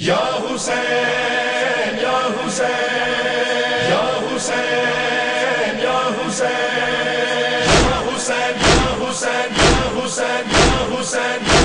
یا حسین یا حسین یا حسین یا حسین یا حسین یا حسین یا حسین یا حسین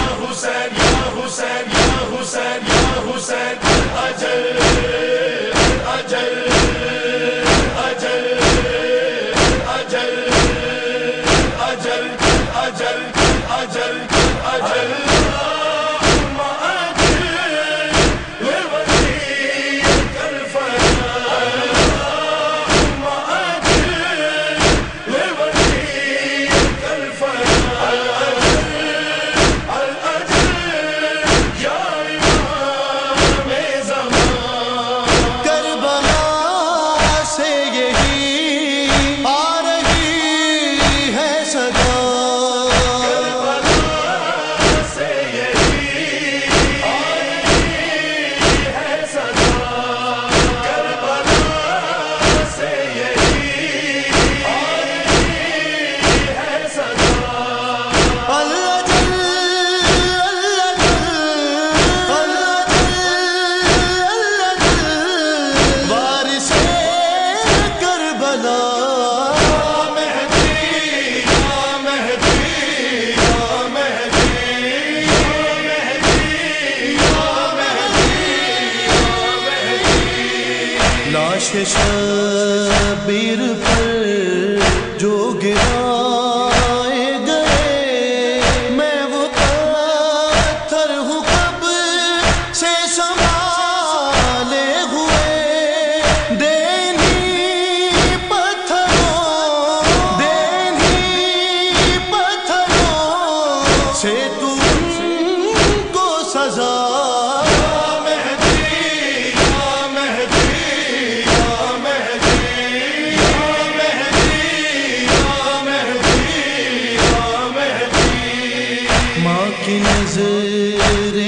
شبیر پر جو گرائے گئے، میں وہ پتھر ہوں کب سے سنبھالے ہوئے۔ دینی پتھروں دینی پتھروں سے تم کو سزا کی نظر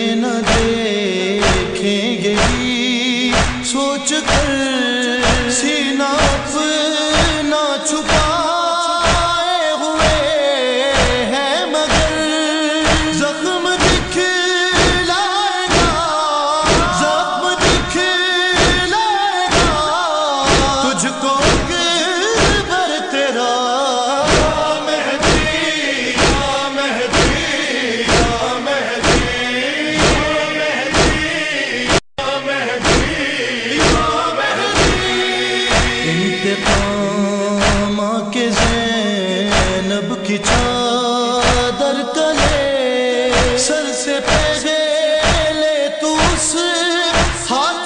سر سے پہلے تو اس ہاتھ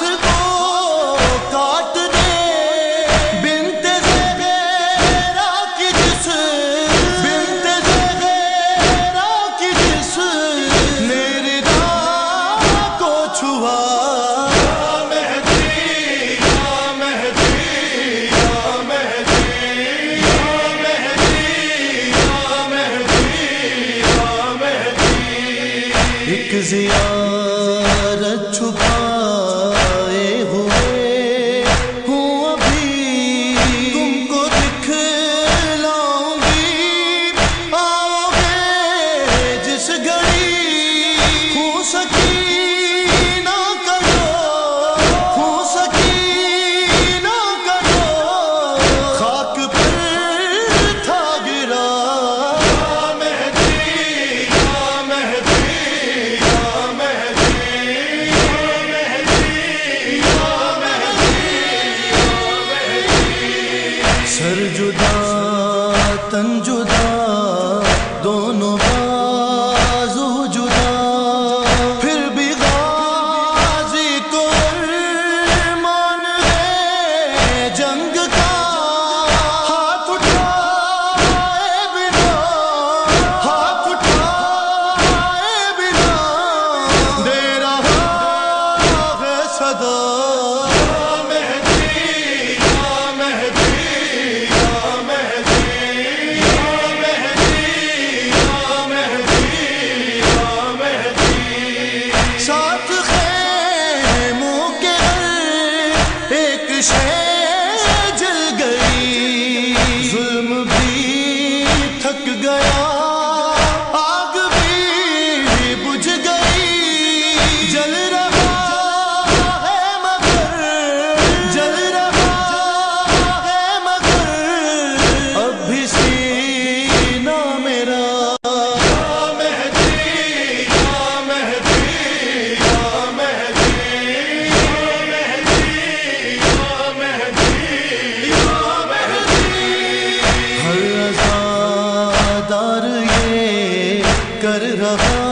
دونوں کر رہا